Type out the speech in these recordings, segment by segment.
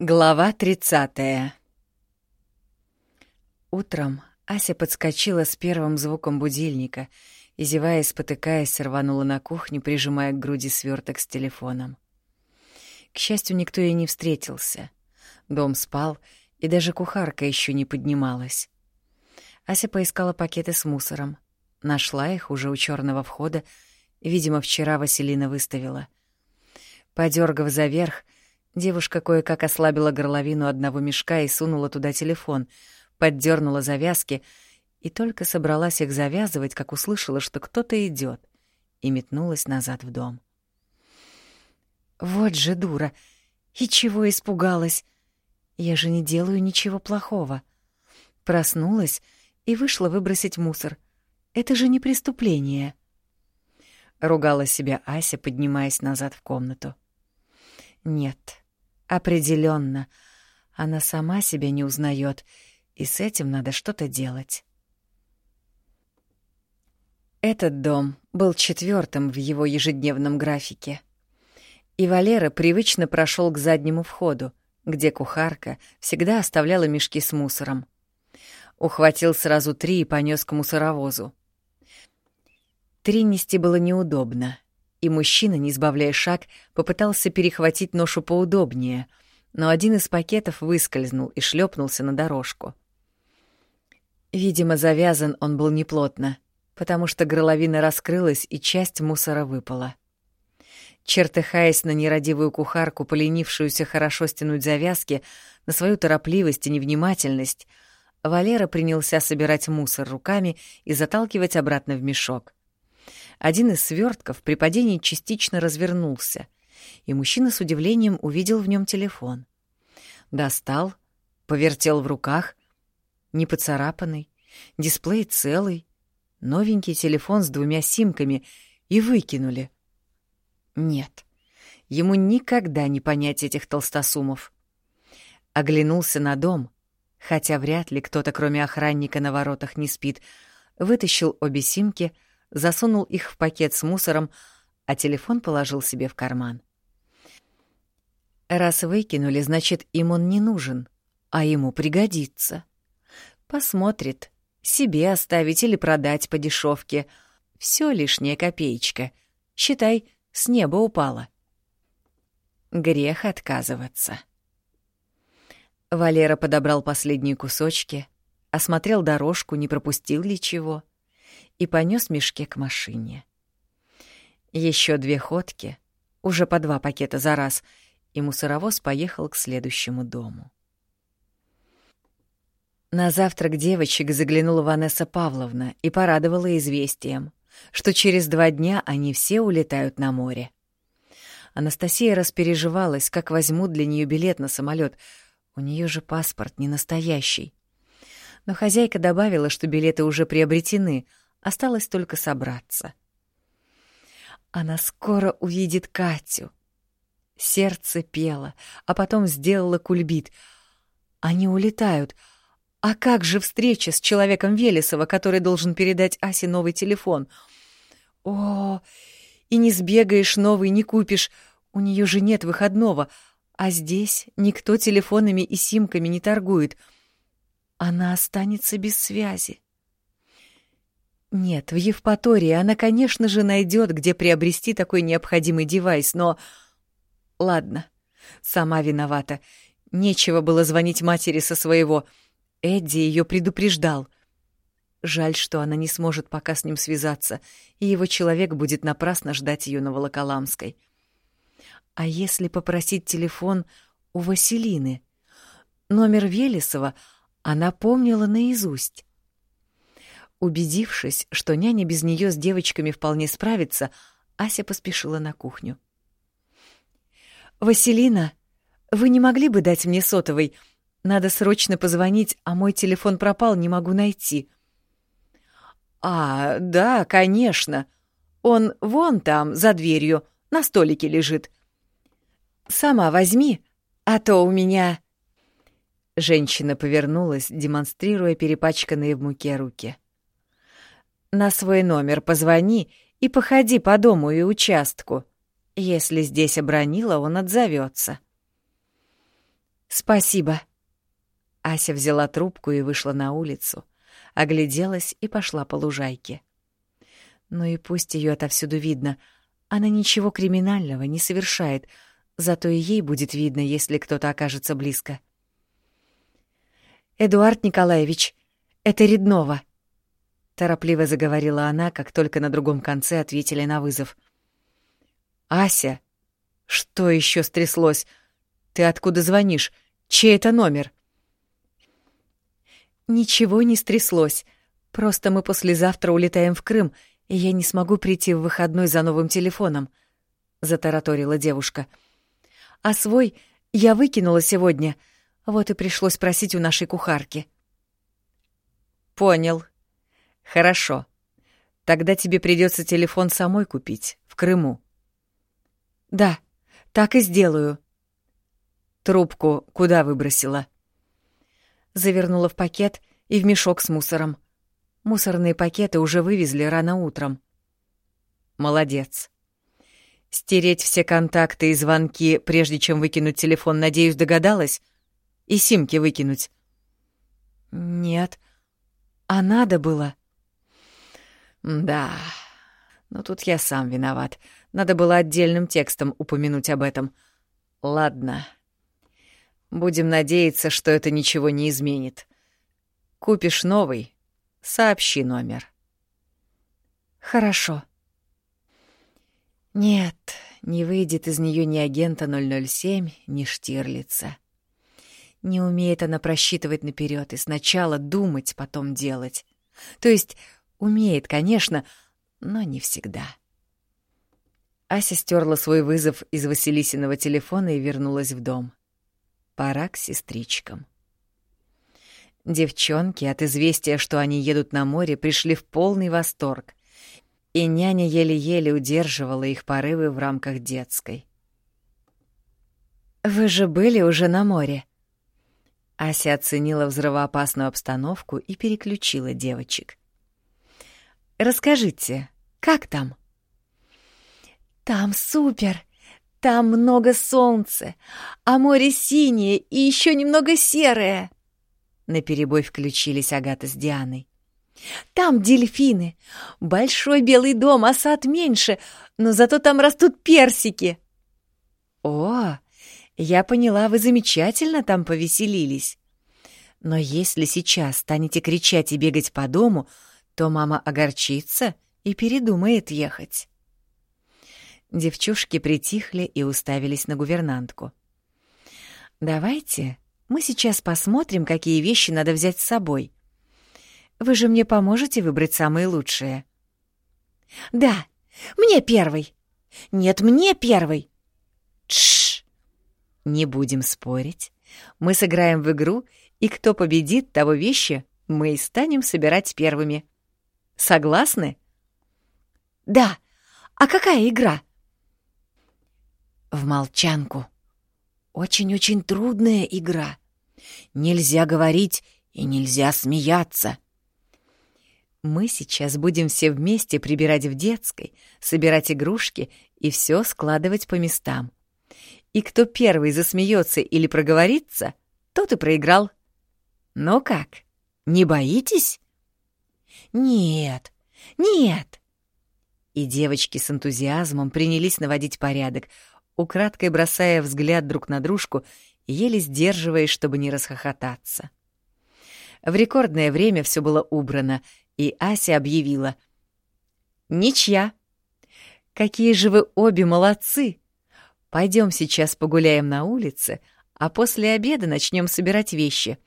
Глава 30 Утром Ася подскочила с первым звуком будильника и, зевая и спотыкаясь, рванула на кухню, прижимая к груди сверток с телефоном. К счастью, никто ей не встретился. Дом спал, и даже кухарка еще не поднималась. Ася поискала пакеты с мусором. Нашла их уже у черного входа. Видимо, вчера Василина выставила. Подергав заверх, Девушка кое-как ослабила горловину одного мешка и сунула туда телефон, поддернула завязки и только собралась их завязывать, как услышала, что кто-то идет, и метнулась назад в дом. Вот же дура! И чего испугалась? Я же не делаю ничего плохого. Проснулась и вышла выбросить мусор. Это же не преступление. Ругала себя Ася, поднимаясь назад в комнату. Нет, Определенно, она сама себя не узнает, и с этим надо что-то делать. Этот дом был четвертым в его ежедневном графике. И Валера привычно прошел к заднему входу, где кухарка всегда оставляла мешки с мусором. Ухватил сразу три и понес к мусоровозу. Три нести было неудобно, и мужчина, не сбавляя шаг, попытался перехватить ношу поудобнее, но один из пакетов выскользнул и шлепнулся на дорожку. Видимо, завязан он был неплотно, потому что горловина раскрылась и часть мусора выпала. Чертыхаясь на нерадивую кухарку, поленившуюся хорошо стянуть завязки, на свою торопливость и невнимательность, Валера принялся собирать мусор руками и заталкивать обратно в мешок. Один из свертков при падении частично развернулся, и мужчина с удивлением увидел в нем телефон. Достал, повертел в руках, не поцарапанный, дисплей целый, новенький телефон с двумя симками и выкинули. Нет, ему никогда не понять этих толстосумов. Оглянулся на дом, хотя вряд ли кто-то, кроме охранника на воротах, не спит, вытащил обе симки — засунул их в пакет с мусором, а телефон положил себе в карман. Раз выкинули, значит, им он не нужен, а ему пригодится. Посмотрит, себе оставить или продать по дешевке. Все лишняя копеечка. Считай, с неба упала. Грех отказываться. Валера подобрал последние кусочки, осмотрел дорожку, не пропустил ли чего и понес мешки к машине. Еще две ходки, уже по два пакета за раз, и мусоровоз поехал к следующему дому. На завтрак девочек заглянула Ванесса Павловна и порадовала известием, что через два дня они все улетают на море. Анастасия распереживалась, как возьмут для нее билет на самолет. У нее же паспорт не настоящий. Но хозяйка добавила, что билеты уже приобретены, Осталось только собраться. Она скоро увидит Катю. Сердце пело, а потом сделало кульбит. Они улетают. А как же встреча с человеком Велесова, который должен передать Асе новый телефон? О, и не сбегаешь новый, не купишь. У нее же нет выходного. А здесь никто телефонами и симками не торгует. Она останется без связи. Нет, в Евпатории она, конечно же, найдет, где приобрести такой необходимый девайс, но... Ладно, сама виновата. Нечего было звонить матери со своего. Эдди ее предупреждал. Жаль, что она не сможет пока с ним связаться, и его человек будет напрасно ждать ее на Волоколамской. А если попросить телефон у Василины? Номер Велесова она помнила наизусть. Убедившись, что няня без нее с девочками вполне справится, Ася поспешила на кухню. «Василина, вы не могли бы дать мне сотовый? Надо срочно позвонить, а мой телефон пропал, не могу найти». «А, да, конечно. Он вон там, за дверью, на столике лежит. Сама возьми, а то у меня...» Женщина повернулась, демонстрируя перепачканные в муке руки. На свой номер позвони и походи по дому и участку. Если здесь обронила, он отзовется. Спасибо. Ася взяла трубку и вышла на улицу, огляделась и пошла по лужайке. Ну и пусть ее отовсюду видно, она ничего криминального не совершает, зато и ей будет видно, если кто-то окажется близко. «Эдуард Николаевич, это Реднова», — торопливо заговорила она, как только на другом конце ответили на вызов. «Ася, что еще стряслось? Ты откуда звонишь? Чей это номер?» «Ничего не стряслось. Просто мы послезавтра улетаем в Крым, и я не смогу прийти в выходной за новым телефоном», — затараторила девушка. «А свой я выкинула сегодня, вот и пришлось просить у нашей кухарки». «Понял. Хорошо. Тогда тебе придется телефон самой купить, в Крыму». «Да, так и сделаю». «Трубку куда выбросила?» завернула в пакет и в мешок с мусором. Мусорные пакеты уже вывезли рано утром. Молодец. Стереть все контакты и звонки, прежде чем выкинуть телефон, надеюсь, догадалась? И симки выкинуть? Нет. А надо было? Да. Но тут я сам виноват. Надо было отдельным текстом упомянуть об этом. Ладно. Будем надеяться, что это ничего не изменит. Купишь новый — сообщи номер. Хорошо. Нет, не выйдет из нее ни агента 007, ни Штирлица. Не умеет она просчитывать наперед и сначала думать, потом делать. То есть умеет, конечно, но не всегда. Ася стерла свой вызов из Василисиного телефона и вернулась в дом. Пора к сестричкам. Девчонки от известия, что они едут на море, пришли в полный восторг, и няня еле-еле удерживала их порывы в рамках детской. «Вы же были уже на море?» Ася оценила взрывоопасную обстановку и переключила девочек. «Расскажите, как там?» «Там супер!» Там много солнца, а море синее и еще немного серое. На перебой включились Агата с Дианой. Там дельфины. Большой белый дом, а сад меньше, но зато там растут персики. О, я поняла, вы замечательно там повеселились. Но если сейчас станете кричать и бегать по дому, то мама огорчится и передумает ехать. Девчушки притихли и уставились на гувернантку. «Давайте мы сейчас посмотрим, какие вещи надо взять с собой. Вы же мне поможете выбрать самые лучшие?» «Да, мне первый!» «Нет, мне первый!» «Тш!» «Не будем спорить. Мы сыграем в игру, и кто победит, того вещи мы и станем собирать первыми. Согласны?» «Да. А какая игра?» в молчанку. Очень-очень трудная игра. Нельзя говорить и нельзя смеяться. Мы сейчас будем все вместе прибирать в детской, собирать игрушки и все складывать по местам. И кто первый засмеется или проговорится, тот и проиграл. Ну как, не боитесь? Нет, нет. И девочки с энтузиазмом принялись наводить порядок, украдкой бросая взгляд друг на дружку, еле сдерживаясь, чтобы не расхохотаться. В рекордное время все было убрано, и Ася объявила. «Ничья! Какие же вы обе молодцы! Пойдем сейчас погуляем на улице, а после обеда начнем собирать вещи.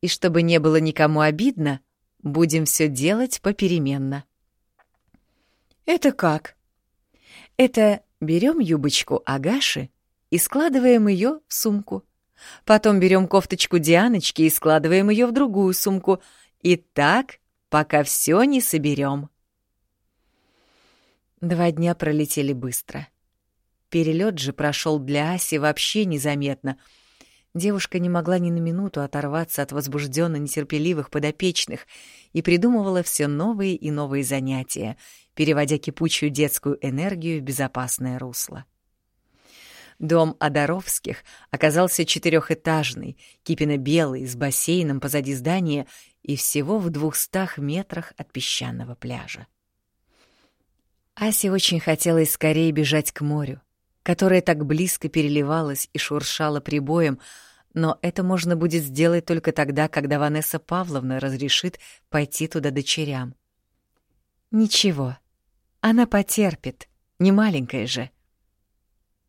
И чтобы не было никому обидно, будем все делать попеременно». «Это как?» «Это Берем юбочку Агаши и складываем ее в сумку. Потом берем кофточку Дианочки и складываем ее в другую сумку. И так, пока все не соберем. Два дня пролетели быстро. Перелет же прошел для Аси вообще незаметно. Девушка не могла ни на минуту оторваться от возбужденно нетерпеливых подопечных и придумывала все новые и новые занятия, переводя кипучую детскую энергию в безопасное русло. Дом Одаровских оказался четырехэтажный, кипенно-белый, с бассейном позади здания и всего в двухстах метрах от песчаного пляжа. Асе очень хотелось скорее бежать к морю, которое так близко переливалось и шуршало прибоем, но это можно будет сделать только тогда, когда Ванесса Павловна разрешит пойти туда дочерям. Ничего, она потерпит, не маленькая же.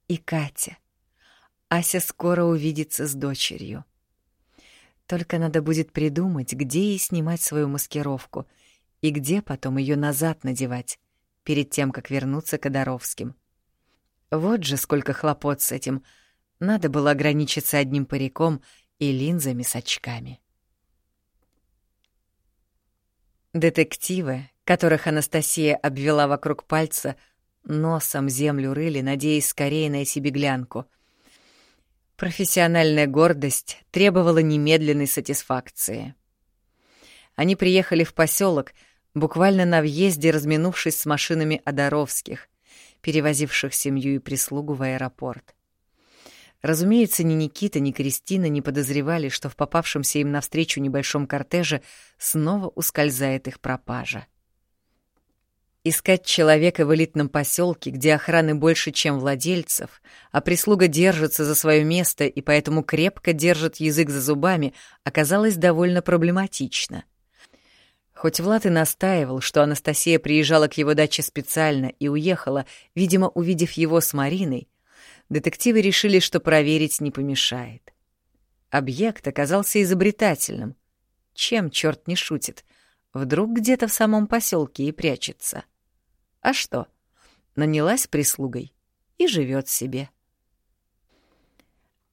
И Катя. Ася скоро увидится с дочерью. Только надо будет придумать, где ей снимать свою маскировку и где потом ее назад надевать, перед тем, как вернуться к Одаровским. Вот же сколько хлопот с этим. Надо было ограничиться одним париком и линзами с очками. Детективы, которых Анастасия обвела вокруг пальца, носом землю рыли, надеясь скорее найти беглянку. Профессиональная гордость требовала немедленной сатисфакции. Они приехали в поселок, буквально на въезде разминувшись с машинами Одаровских, перевозивших семью и прислугу в аэропорт. Разумеется, ни Никита, ни Кристина не подозревали, что в попавшемся им навстречу небольшом кортеже снова ускользает их пропажа. Искать человека в элитном поселке, где охраны больше, чем владельцев, а прислуга держится за свое место и поэтому крепко держит язык за зубами, оказалось довольно проблематично. Хоть Влад и настаивал, что Анастасия приезжала к его даче специально и уехала, видимо, увидев его с Мариной, детективы решили, что проверить не помешает. Объект оказался изобретательным. Чем черт не шутит? Вдруг где-то в самом поселке и прячется. — а что? Нанялась прислугой и живет себе.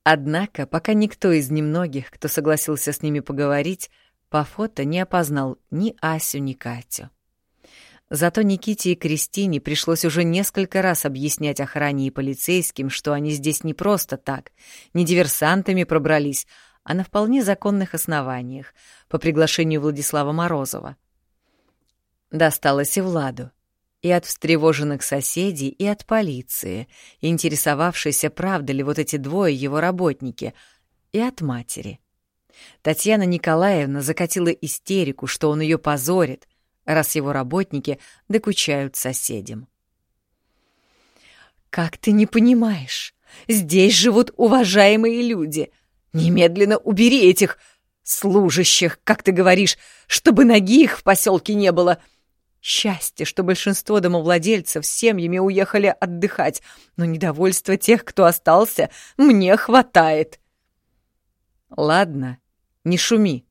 Однако, пока никто из немногих, кто согласился с ними поговорить, по фото не опознал ни Асю, ни Катю. Зато Никите и Кристине пришлось уже несколько раз объяснять охране и полицейским, что они здесь не просто так, не диверсантами пробрались, а на вполне законных основаниях, по приглашению Владислава Морозова. Досталось и Владу и от встревоженных соседей, и от полиции, интересовавшейся, правда ли вот эти двое его работники, и от матери. Татьяна Николаевна закатила истерику, что он ее позорит, раз его работники докучают соседям. «Как ты не понимаешь? Здесь живут уважаемые люди. Немедленно убери этих служащих, как ты говоришь, чтобы ноги их в поселке не было. Счастье, что большинство домовладельцев с семьями уехали отдыхать, но недовольства тех, кто остался, мне хватает. Ладно, не шуми.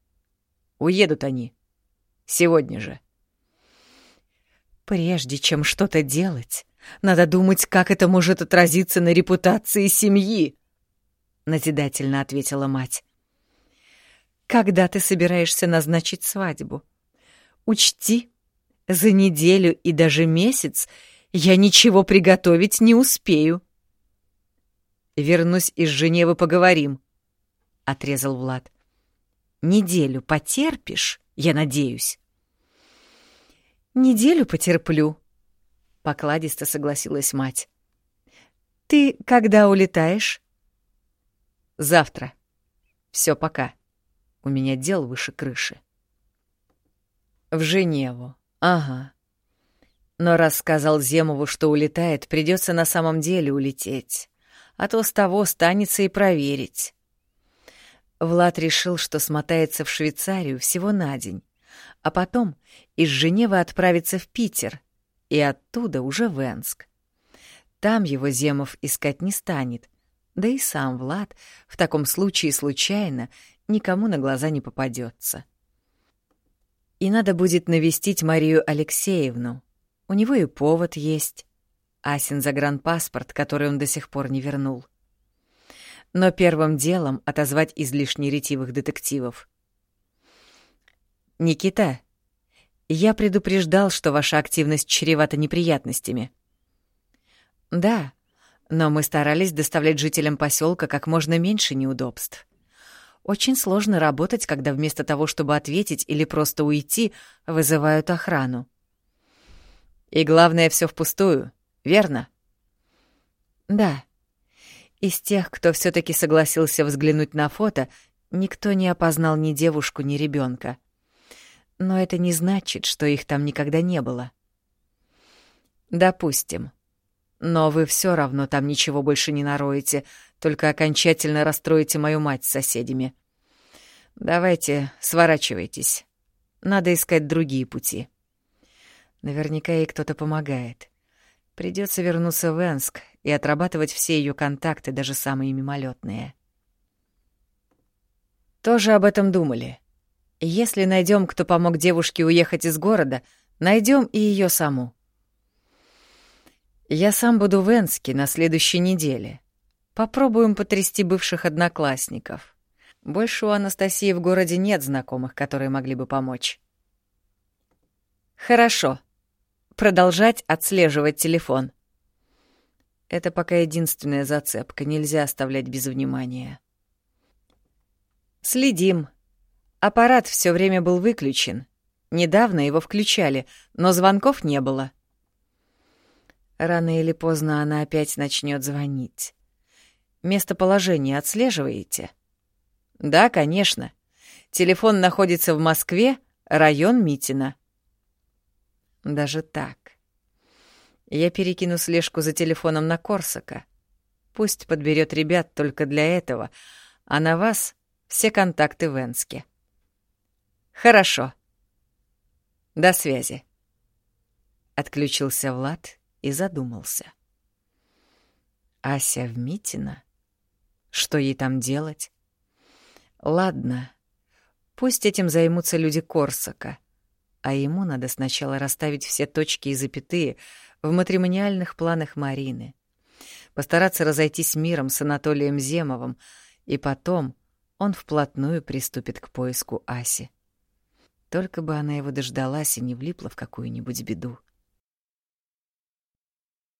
Уедут они. Сегодня же. Прежде чем что-то делать, надо думать, как это может отразиться на репутации семьи, назидательно ответила мать. Когда ты собираешься назначить свадьбу? Учти, за неделю и даже месяц я ничего приготовить не успею. Вернусь из Женевы, поговорим, — отрезал Влад. Неделю потерпишь, я надеюсь. Неделю потерплю, — покладисто согласилась мать. Ты когда улетаешь? Завтра. Все, пока. У меня дел выше крыши. В Женеву. Ага. Но раз сказал Земову, что улетает, придется на самом деле улететь. А то с того станется и проверить. Влад решил, что смотается в Швейцарию всего на день, а потом из Женевы отправится в Питер и оттуда уже в Энск. Там его Земов искать не станет, да и сам Влад в таком случае случайно никому на глаза не попадется. И надо будет навестить Марию Алексеевну. У него и повод есть. Асин загранпаспорт, который он до сих пор не вернул. Но первым делом отозвать излишне ретивых детективов. «Никита, я предупреждал, что ваша активность чревата неприятностями». «Да, но мы старались доставлять жителям поселка как можно меньше неудобств. Очень сложно работать, когда вместо того, чтобы ответить или просто уйти, вызывают охрану. И главное, все впустую, верно? Да. Из тех, кто все таки согласился взглянуть на фото, никто не опознал ни девушку, ни ребенка. Но это не значит, что их там никогда не было. Допустим. Но вы все равно там ничего больше не нароете, только окончательно расстроите мою мать с соседями. Давайте, сворачивайтесь. Надо искать другие пути. Наверняка ей кто-то помогает. Придется вернуться в Энск и отрабатывать все ее контакты, даже самые мимолетные. Тоже об этом думали. Если найдем, кто помог девушке уехать из города, найдем и ее саму. Я сам буду в Энске на следующей неделе. Попробуем потрясти бывших одноклассников. Больше у Анастасии в городе нет знакомых, которые могли бы помочь. Хорошо. Продолжать отслеживать телефон. Это пока единственная зацепка, нельзя оставлять без внимания. Следим. Аппарат все время был выключен. Недавно его включали, но звонков не было. Рано или поздно она опять начнет звонить. Местоположение отслеживаете? Да, конечно. Телефон находится в Москве, район Митина. Даже так. Я перекину слежку за телефоном на Корсака. Пусть подберет ребят только для этого, а на вас все контакты в Энске. Хорошо. До связи. Отключился Влад и задумался. Ася в Митина? Что ей там делать? Ладно, пусть этим займутся люди Корсака, а ему надо сначала расставить все точки и запятые в матримониальных планах Марины, постараться разойтись миром с Анатолием Земовым, и потом он вплотную приступит к поиску Аси. Только бы она его дождалась и не влипла в какую-нибудь беду.